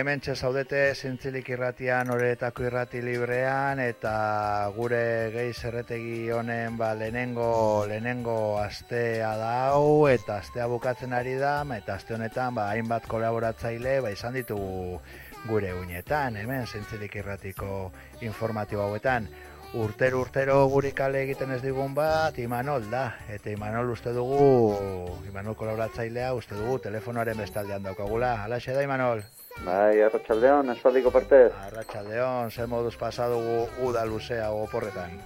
Hemen zaudete zintzilik irratian, horretako irrati librean, eta gure gehi zerretegi honen ba, lehenengo, lehenengo astea da hau, eta astea bukatzen ari da, eta aste honetan ba, hainbat kolaboratzaile ba, izan ditugu gure unetan, hemen zintzilik irratiko informatibo hauetan. Urtero urtero guri kale egiten ez digun bat Imanol da, eta Imanol uste dugu, Imanol kolaboratzailea uste dugu telefonoaren bestaldean daukagula. Halaxe da Imanol? Bai, arratxaldeon, espaldiko partez. Arratxaldeon, zer moduz pasadugu uda luzea oporretan.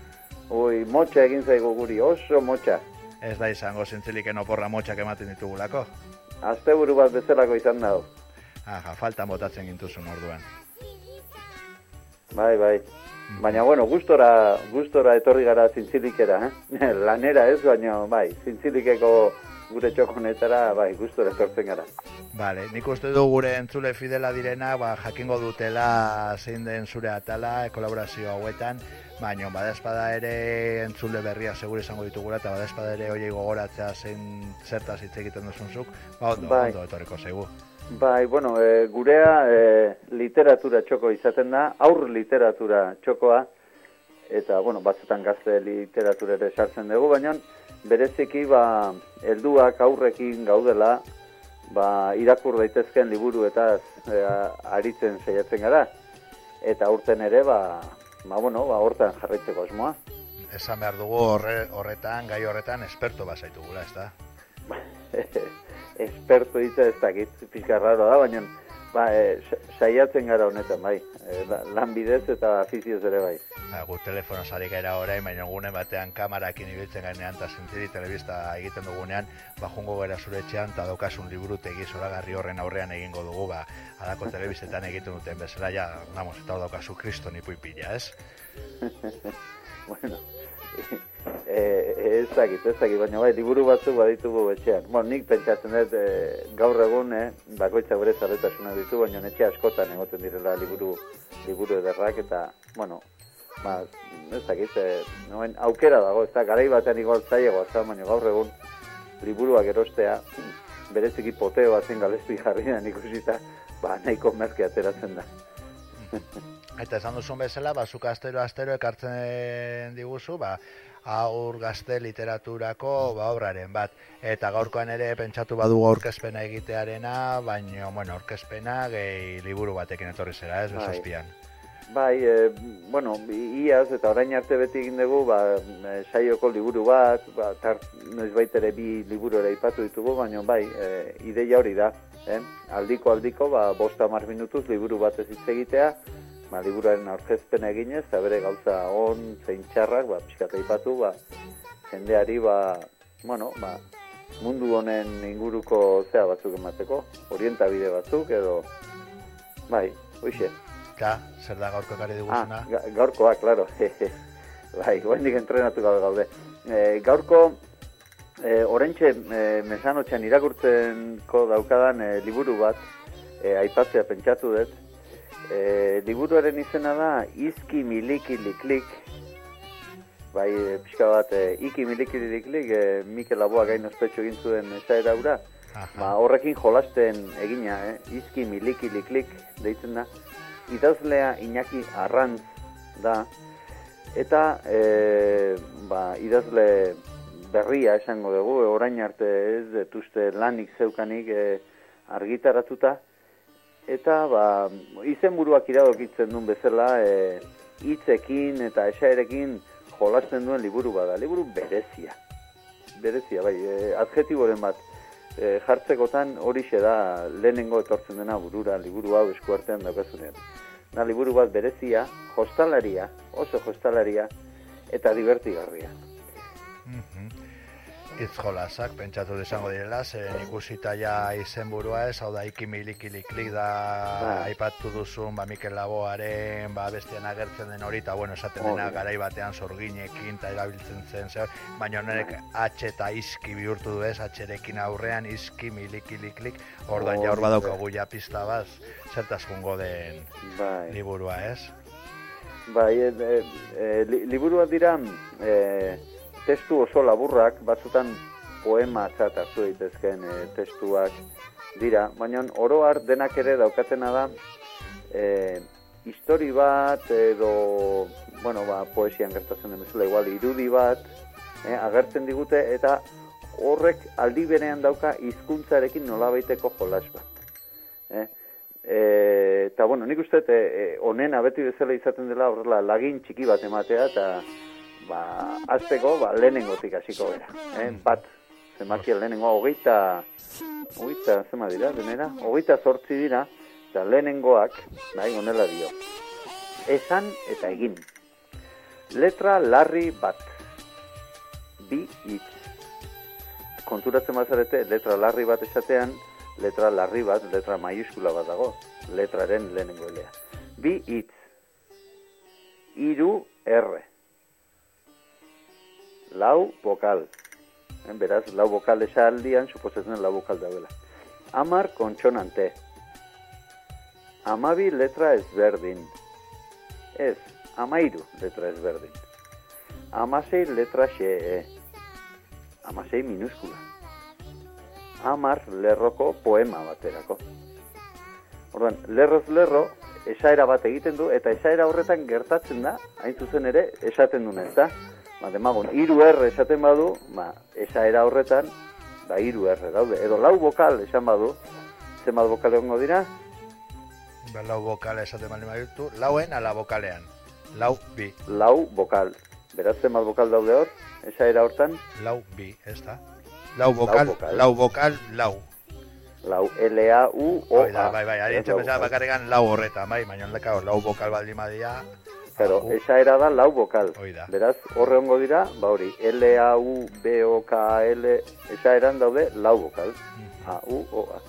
Ui, motxa egin zaigu guri, oso motxa. Ez da izango zintziliken oporra motxak ematen ditugulako. Azte buru bat bezalako izan dago. Aha, falta botatzen gintuzun orduan. Bai, bai. Baina, bueno, gustora, gustora etorri gara zintzilikera, eh? Lanera ez, baina, bai, zintzilikeko gure txokonetara, bai, gustora etortzen gara. Vale, nik uste du gure entzule fidela direna, ba, jakingo dutela zein den zure atala, kolaborazio hauetan, baina badespada ere entzule berria segure izango ditugula, eta badespada ere hoiei gogoratzea zein zertaz hitz egiten duzunzuk, ba, ondo, bai. ondo etorriko zaigu. Bai, bueno, e, gurea e, literatura txoko izaten da, aur literatura txokoa, eta, bueno, batzutan gazte literatura ere sartzen dugu, baina bereziki, ba, helduak aurrekin gaudela, ba, irakur daitezken liburu eta e, aritzen saiatzen gara. Eta urten ere, ba, ba, bueno, ba, hortan jarraitzeko asmoa. Esan behar dugu horre, horretan, gai horretan, esperto bazaitugula, ez da? Esperto hitza ez dakit, pizka raro da, baina ba, e, saiatzen gara honetan, bai. E, lan bidez eta afizioz ere bai. Ba, gu telefono sarik era orain, baina gune batean kamarakin ibiltzen gainean, eta zintziri telebista egiten dugunean, ba, jungo gara zure etxean, eta daukasun liburutegi zoragarri horren aurrean egingo dugu, ba, alako telebistetan egiten duten bezala, ja, vamos, eta daukazu kristo nipu ipila, ez? bueno, e, ez dakit, ez dakit, baina bai, liburu batzuk baditugu etxean. Bueno, nik pentsatzen dut, e, gaur egun, eh, bakoitza bere zarretasuna ditu, baina etxe askotan egoten direla liburu, liburu ederrak, eta, bueno, ba, ez dakit, e, noen, aukera dago, ez da, garai batean igual zaiego, ez baina gaur egun, liburuak erostea, bereziki poteo zen galezpi jarri da ikusita, ba, nahiko merke ateratzen da. Eta esan duzun bezala, ba, zuka astero astero ekartzen diguzu, ba, aur gazte literaturako ba, obraren bat. Eta gaurkoan ere pentsatu badugu aurkezpena egitearena, baina, bueno, aurkezpena gehi liburu batekin etorri zera, ez, bezazpian. Bai, e, bueno, iaz eta orain arte beti egin dugu, ba, e, saioko liburu bat, ba, tar, noiz ere bi liburu ere ipatu ditugu, baina bai, e, ideia hori da. Eh? Aldiko aldiko, ba, bosta mar minutuz liburu bat ez hitz egitea, ba, liburuaren aurkezpena eginez, eta bere gauza on, zein txarrak, ba, pixkata ipatu, ba, jendeari, ba, bueno, ba, mundu honen inguruko zea batzuk emateko, orientabide batzuk, edo, bai, hoxe. Ka, zer da gaurko gari diguzuna? Ah, ga, gaurkoa, klaro. bai, guendik entrenatu gabe gaude. E, gaurko, e, orentxe, e, mesanotxean irakurtzenko daukadan e, liburu bat, e, aipatzea pentsatu dut, e, liburuaren izena da Izki Miliki Liklik, bai, e, pixka bat, e, Iki Miliki Liklik, e, Mikel Laboa gain ospetxo egin zuen esaera ura, ba, horrekin jolasten egina, eh? Izki Miliki Liklik deitzen da, idazlea Iñaki Arrantz da, eta e, ba, idazle berria esango dugu, orain arte ez detuzte lanik zeukanik e, argitaratuta, eta ba, izenburuak iradokitzen duen bezala e, hitzekin eta esaerekin jolasten duen liburu bada, liburu berezia. Berezia, bai, e, adjetiboren bat e, jartzekotan hori da lehenengo etortzen dena burura, liburu hau eskuartean daukazunean. Na, liburu bat berezia, hostalaria, oso hostalaria, eta divertigarria. Itz jolasak, pentsatu desango direla, zen ikusita ja izenburua ez, hau da ikimilikiliklik da ba. aipatu duzun, ba Mikel Laboaren, ba bestian agertzen den hori, eta bueno, esaten dena garai batean sorginekin eta erabiltzen zen, zer, baina honek H eta iski bihurtu du ez, H-rekin aurrean iski milikiliklik, ordan ja hor badaukagu ja pista baz, zertaz jungo den bai. liburua ez? Bai, e, e, li, liburua dira, e, testu oso laburrak, batzutan poema txat hartu daitezken e, testuak dira, baina oro har denak ere daukatena da e, histori bat edo bueno, ba, poesian gertatzen den bezala igual irudi bat e, agertzen digute eta horrek aldi berean dauka hizkuntzarekin nolabaiteko jolas bat. E, e, eta bueno, nik uste e, onena beti bezala izaten dela horrela lagin txiki bat ematea eta ba, azteko, ba, lehenengotik hasiko gara. Eh? Bat, zemaki lehenengoa, hogeita, hogeita, zema dira, denera, hogeita sortzi dira, eta lehenengoak, nahi, onela dio. Esan eta egin. Letra larri bat. Bi hitz. Konturatzen bazarete, letra larri bat esatean, letra larri bat, letra maiuskula bat dago. Letraren lehenengo elea. Bi hitz. Iru R lau bokal. En, beraz, lau bokal esaldian, suposatzen lau bokal daudela. Amar kontxonante. Amabi letra ezberdin. Ez, amairu letra ezberdin. Amasei letra xe e. Amasei minuskula. Amar lerroko poema baterako. Orduan, lerroz lerro, esaera bat egiten du, eta esaera horretan gertatzen da, hain zuzen ere, esaten duen, ez da? Ba, demagun, iru erre esaten badu, ba, esa era horretan, ba, iru erre daude. Edo lau bokal esan badu, zenbat bokal egongo dira? Ba, lau bokal esaten bali maitu, lauen ala bokalean. Lau bi. Lau bokal. Beraz zenbat bokal daude hor, esa era hortan? Lau bi, ez da. Lau bokal, lau bokal, lau. Lau, L-A-U-O-A. Bai, bai, bai, ari etxe bakarregan lau horretan, bai, baina lau bokal baldi madia, Claro, uh. esa era da lau bokal. Oida. Beraz, horre ongo dira, ba hori, L, A, U, B, O, K, L, esa eran daude lau bokal. Mm. A, U, O, A.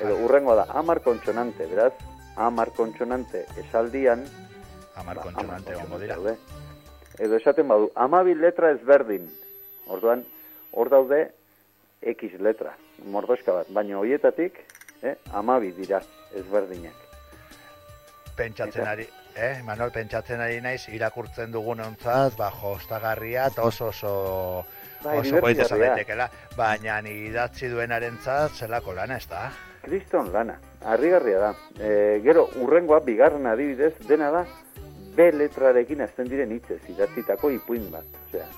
Edo, urrengo da, amar kontsonante, beraz, amar kontsonante esaldian, amar ba, kontsonante ongo dira. Daude. Edo, esaten badu, amabil letra ezberdin. Orduan, hor daude, X letra, mordoska bat. Baina horietatik, eh, amabi dira ezberdinak. Pentsatzen ari, eh, Manuel, pentsatzen ari naiz, irakurtzen dugun ontzat, ba, jostagarria, oso oso bai, oso poetesa daitekela, baina ni idatzi duenaren zat, zelako lana ez da? Kriston lana, harrigarria da. E, gero, urrengoa, bigarren adibidez, dena da, B letrarekin azten diren hitzez, idatzitako ipuin bat. Osea,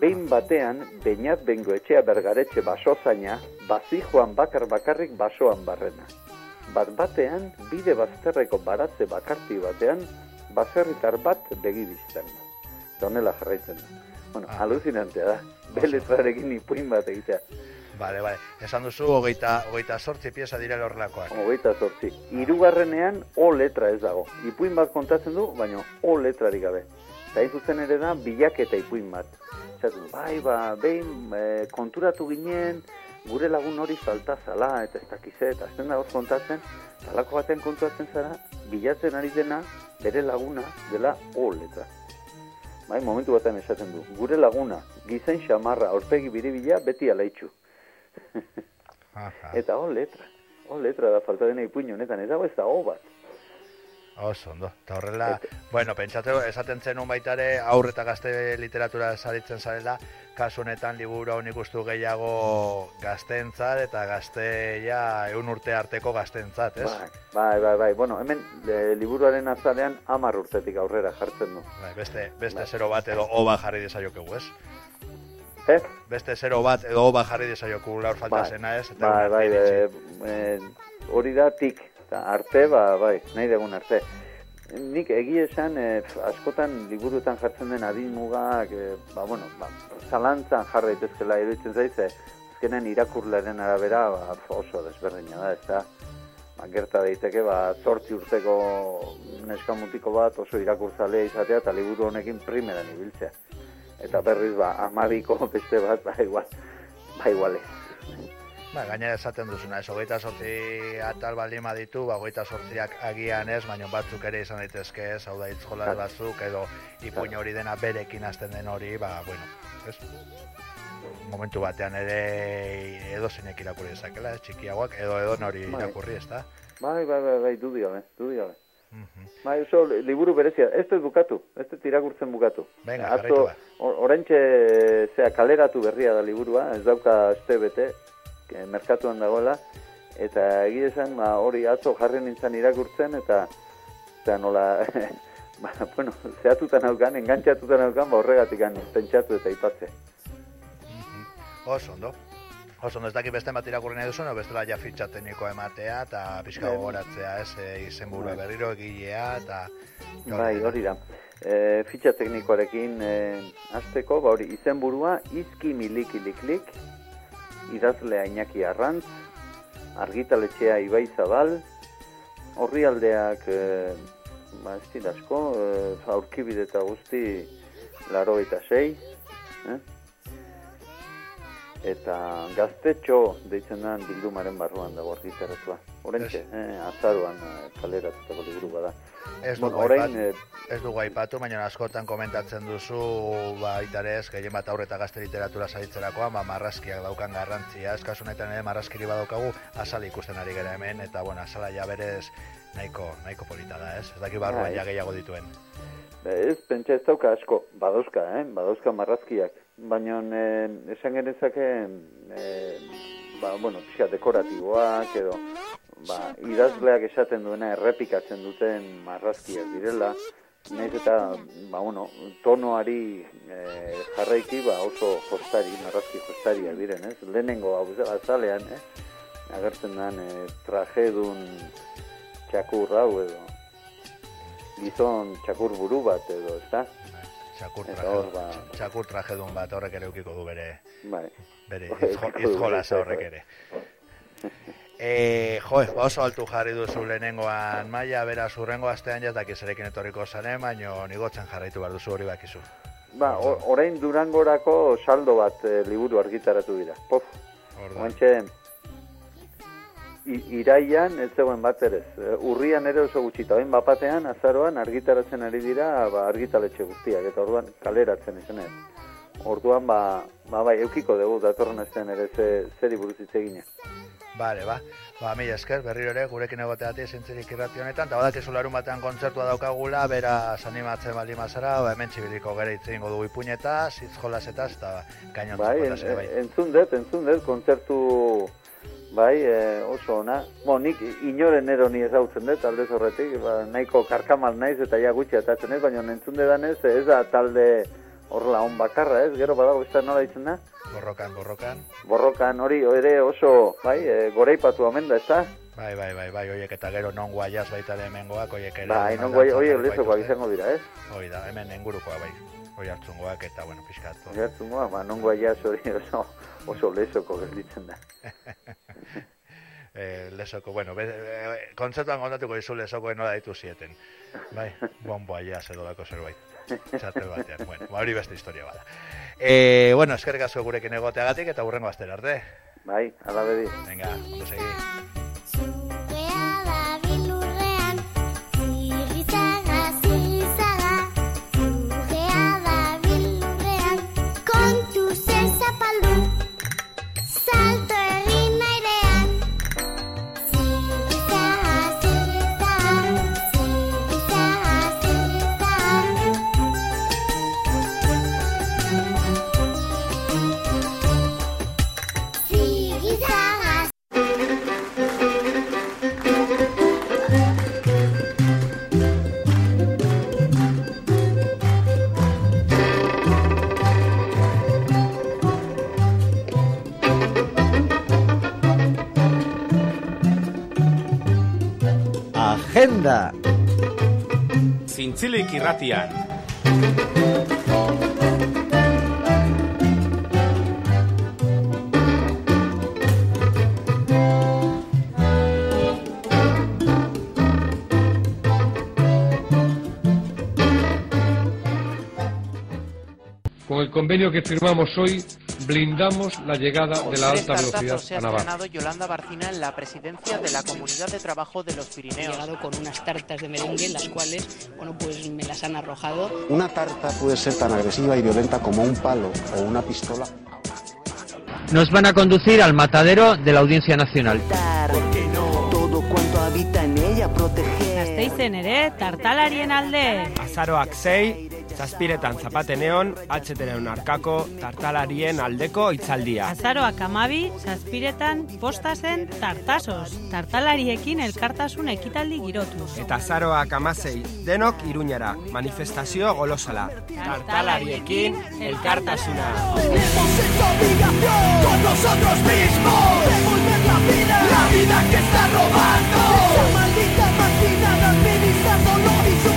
behin batean, bainat bengo etxea bergaretxe baso zaina, bazi joan bakar bakarrik basoan barrena bat batean, bide bazterreko baratze bakarti batean, baserritar bat begi biztan. Donela jarraitzen da. Bueno, ah. alucinantea da. Beletrarekin ipuin bat egitea. Bale, bale. Esan duzu, hogeita, hogeita sortzi pieza dira lorlakoak. Hogeita sortzi. Irugarrenean, o letra ez dago. Ipuin bat kontatzen du, baina o letrarik gabe. Eta zuzen ere da, bilaketa ipuin bat. Zaten, bai, ba, behin, e, konturatu ginen, gure lagun hori falta zala eta ez dakize eta azten da kontatzen talako batean kontuatzen zara bilatzen ari dena bere laguna dela O letra bai, momentu batean esaten du gure laguna gizen xamarra aurpegi biribila beti alaitxu. Eta O letra O letra da falta dena ipuin honetan ez dago ez da O bat Oso, ondo. Eta horrela, bueno, pentsatu, esaten zenun baitare, aurreta gazte literatura saritzen zarela, kasu honetan liburu hau ikustu gehiago gaztentzat eta gazteia eun urte arteko gaztentzat, ez? Bai, bai, bai, bai. Bueno, hemen e, liburuaren azalean amar urtetik aurrera jartzen du. Bai, beste, beste bai. zero bat edo oba jarri desaiokegu, ez? Eh? Beste zero bat edo bat jarri desaioku laur falta Bai. zena ez. eta Bai, bai, iritsi. e, hori da tik, eta arte, ba, bai, nahi dugun arte. Nik egia esan, e, askotan liburuetan jartzen den adin mugak, e, ba, bueno, ba, zalantzan jarra daitezkela iruditzen zaize, azkenen irakurlearen arabera ba, oso desberdina da, ez da, ba, gerta daiteke, ba, zortzi urteko neska mutiko bat oso irakurtzalea izatea eta liburu honekin primeran ibiltzea. Eta berriz, ba, amabiko beste bat, ba, igual, ba, igual. Ba, gainera esaten duzuna, ez, hogeita sortzi atal baldin baditu, ba, hogeita sortziak agian ez, baina batzuk ere izan daitezke ez, hau da Claro. batzuk, edo ipuin hori dena berekin hasten den hori, ba, bueno, ez? Momentu batean ere edo zeinek irakurri dezakela, ez, txikiagoak, edo edo nori Bai. irakurri, ez da? Bai, bai, bai, bai, dudio, gabe, dudio. gabe. Bai, oso li- liburu berezia, ez dut bukatu, ez dut irakurtzen bukatu. Venga, Atzo, jarraitu ba. or- oraintxe, zea, kaleratu berria da liburua, ez dauka aste bete, eh, merkatuan dagoela, eta egia esan, ba, hori atzo jarri nintzen irakurtzen, eta, eta nola, ba, bueno, zehatuta naukan, engantxatuta naukan, ba, horregatik pentsatu eta ipatze. Oso ondo. Oso ondo, ez dakit beste bat irakurri nahi duzun, bestela ja fitxa teknikoa ematea, eta pixka Bai. gogoratzea, ez, e, izenburua Bai. berriro egilea, eta... Bai, hori da. E, fitxa teknikoarekin e, azteko, ba hori izenburua izki miliki liklik, idazlea Iñaki Arrantz, argitaletxea Ibai Zabal, horri aldeak, e, ba ez dira asko, e, aurkibide eta guzti laro eta sei, eh? eta gaztetxo deitzen den bildumaren barruan dago argitaratua. Horentxe, eh, azaruan eh, kaleratutako liburu bada. Ez Bueno, dugu, orain, aipat, eh, ez dugu aipatu, baina askotan komentatzen duzu, ba, itarez, gehien bat aurre eta gazte literatura saritzerakoan, ba, marrazkiak daukan garrantzia, ez kasu honetan ere marrazkiri badaukagu, azal ikusten ari gara hemen, eta, bueno, azala ja berez nahiko, nahiko polita da, ez? Ez daki barruan ja gehiago dituen. Ez, pentsa ez dauka asko, badauzka, eh? badauzka marrazkiak. Baina eh, esan genezake, eh, ba, bueno, pixka dekoratiboak edo, ba, idazleak esaten duena errepikatzen duten marrazkiak direla, Naiz eta, ba, bueno, tonoari eh, jarraiki, ba, oso jostari, marrazki jostariak diren, ez? Lehenengo hau azalean, eh? Agertzen den eh, trajedun txakur hau edo, gizon txakur buru bat edo, ezta? Txakur Eta traje, hor, ba, txakur trajedun bat horrek ere ukiko du bere, bai. bere izjolasa horrek ere. E, jo, ba oso altu jarri duzu lehenengoan maila, beraz urrengo astean jatak izarekin etorriko zaren, baino nigotzen jarraitu behar duzu hori bakizu. Ba, orain durangorako saldo bat eh, liburu argitaratu dira. Pof, oantxe, iraian ez zegoen bat ere. Eh, Urrian ere oso gutxita, orain bapatean, azaroan argitaratzen ari dira ba, argitaletxe guztiak, eta orduan kaleratzen izan ez. Orduan, ba, ba, bai, eukiko dugu datorren astean ere ze, zeri buruz hitz. Bale, ba. Ba, mila esker, berriro ere, gurekin egoteatik zintzirik irrati honetan, eta badakizu larun batean kontzertua daukagula, beraz animatzen baldin mazara, ba, hemen txibiliko gere hitz egingo dugu ipuñetaz, hitzjolasetaz, eta gainon Bai, en, bai. entzun dut, entzun dut, kontzertu bai, eh, oso ona. Bo, nik inoren ero ni ezautzen dut, aldez horretik, ba, nahiko karkamal naiz eta ja gutxi atatzen ez, baina entzun dudanez, ez da talde horrela on bakarra, ez? Gero badago beste nola ditzen da? Borrokan, borrokan. Borrokan hori ere oso, bai, e, goreipatu omen da, ez da? Bai, bai, bai, bai, oiek eta gero non guaiaz baita ere hemengoak, oiek ere. Bai, non guai, jarriko lezokoak izango dira, ez? Hoi da, hemen engurukoa bai, hoi hartzungoak eta, bueno, pixkat. Gertzungoa, ba, non guaiaz hori oso, oso lezoko gelditzen da. eh, lesoko, bueno, be, eh, kontzertuan kontatuko dizu lesokoen nola ditu zieten. Bai, bomboa ja zedolako zerbait. Txartel batean, bueno, ba, hori beste historia bada. Eh, bueno, eskerrik asko gurekin egoteagatik eta hurrengo astera arte. Bai, ala bedi. Venga, ondo segi. Agenda. Zintzilik irratian. Con el convenio que firmamos hoy, blindamos la llegada de la alta velocidad se a ha Navarra. estrenado Yolanda Barcina en la presidencia de la Comunidad de Trabajo de los He Pirineos. llegado con unas tartas de merengue, las cuales, bueno, pues me las han arrojado. Una tarta puede ser tan agresiva y violenta como un palo o una pistola. Nos van a conducir al matadero de la Audiencia Nacional. Todo cuanto habita en ella proteger. Gasteizen ere, tartalarien alde. Azaroak sei, zazpiretan zapateneon, atxeteren arkako, tartalarien aldeko itzaldia. Azaroak amabi, zazpiretan, postazen, tartasos. Tartalariekin elkartasun ekitaldi girotuz. Eta azaroak amasei, denok iruñara, manifestazio golosala. Tartalariekin elkartasuna. con nosotros mismos Devolver la vida, la vida que está robando Esa maldita máquina de administrar dolor y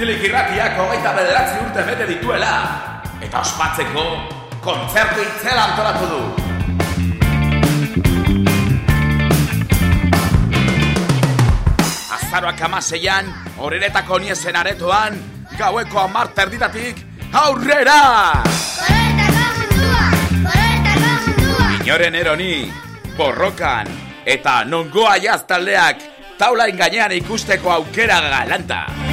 zintzilik irratiak hogeita bederatzi urte bete dituela. Eta ospatzeko, kontzertu itzela antolatu du. Azaroak amaseian, horretako niezen aretoan, gaueko amar terditatik, aurrera! Inoren eroni, borrokan, eta nongoa jaztaldeak, taulain gainean ikusteko aukera galanta.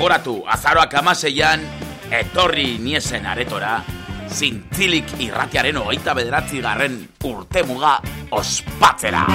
Gogoratu, azaroak amaseian, etorri niesen aretora, zintzilik irratiaren hogeita bederatzi garren urte muga ospatzera.